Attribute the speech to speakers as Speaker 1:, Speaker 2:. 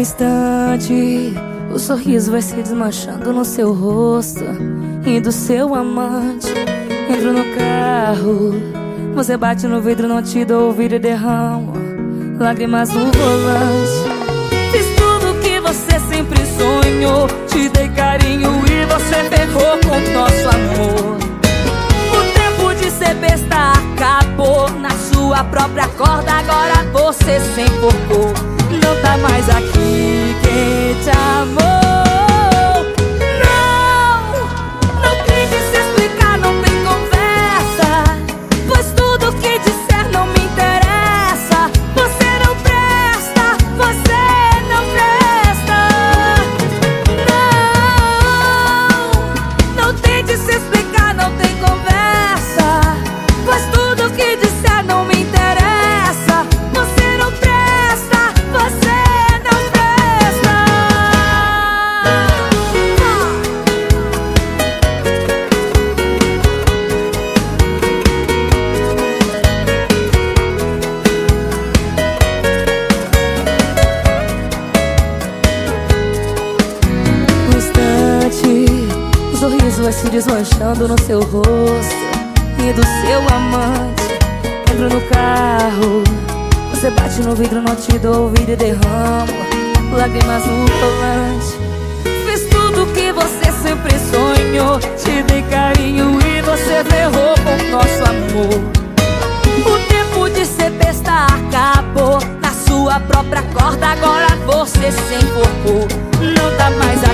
Speaker 1: No instante, o sorriso vai se desmanchando no seu rosto e do seu amante. Entro no carro, você bate no vidro, não te dou ouvido e derrama lágrimas no volante. Fiz tudo que você sempre sonhou, te dei carinho e você ferrou com nosso amor. O tempo de ser besta acabou na sua própria corda, agora você se enforcou. Não tá mais aqui vai se desmanchando no seu rosto E do seu amante. Entro no carro Você bate no vidro, não te dou ouvido e derramo. Lágrimas no volante Fiz tudo que você sempre sonhou. Te dei carinho e você ferrou com nosso amor. O tempo de ser besta acabou. Na sua própria corda Agora você se enforcou. Não dá mais a